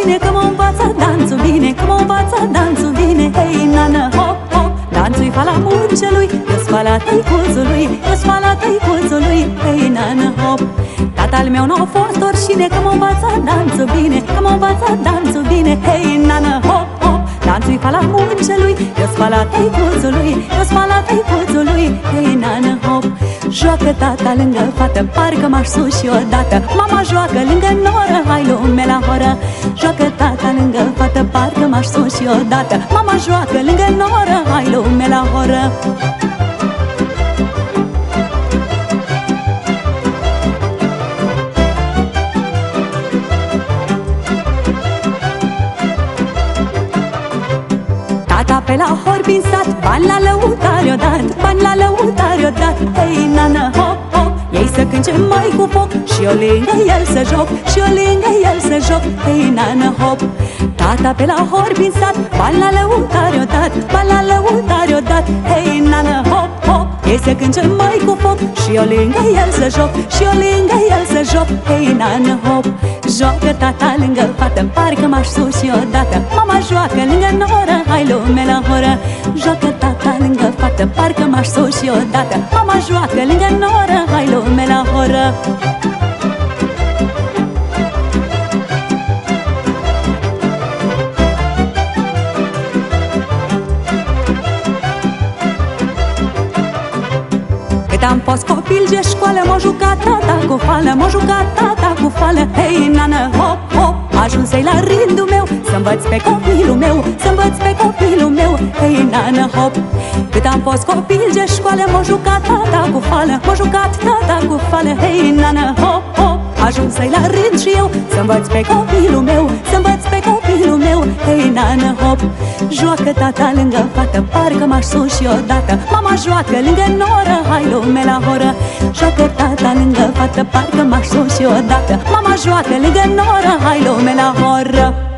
oricine Că mă învață danțul bine Că mă învață danțul bine. Hei, nană, hop, hop Danțul-i fala muncelui Eu-s fala tăicuțului Eu-s fala tăicuțului. Hei, nană, hop Tatăl meu n-a fost oricine Că mă învață danțul bine Că mă învață danțul bine. Hei, nană, hop, hop Danțul-i fala muncelui Eu-s fala tăicuțului Eu-s fala tăicuțului. Hei, nană, hop Joacă tata lângă fată, parcă m-aș suși odată. Mama joacă lângă noră, hai lume la horă Joacă tata lângă fată, parcă m-aș suși odată. Mama joacă lângă noră, hai lume la horă. Tata pe la hor prin sat, bani la lăutare o dat Bani la lăutare o dat, hei nana hop hop Ei să cânce mai cu foc? Și eu lângă el să joc Și eu lângă el să joc, hei nana hop. Tata pe la hor prin sat, bani la lăutare o dat Bani la lăutare o dat, hei nana hop hop. Ei să cânce mai cu foc și eu lângă el să joc Și eu lângă el să joc, hei nana hop. Joacă tata lângă fată, parcă m-aș suși odată. Mama joacă lângă noră, hai lume la horă. Joacă tata lângă fată, parcă m-aș suși odată. Mama joacă lângă noră, Cât am fost copil de școală M-a jucat tata cu fală M-a jucat tata cu fală. Hei, nană, hop, hop Ajunsei la rândul meu Să învăț pe copilul meu Să învăț pe copilul meu Hei, nană, hop. Cât am fost copil de școală M-a jucat tata cu fală M-a jucat tata cu fală Hei, nană, hop, hop. Ajunsei la rând și eu Să învăț pe copilul meu Să învăț pe copilul meu. Hei, nană, hop. Joacă tata lângă fată Parcă m-aș suși odată. Mama joacă lângă noră Hai lume la horă. Joacă tata lângă fată Parcă m-aș suși odată. Mama joacă lângă noră Hai lume la horă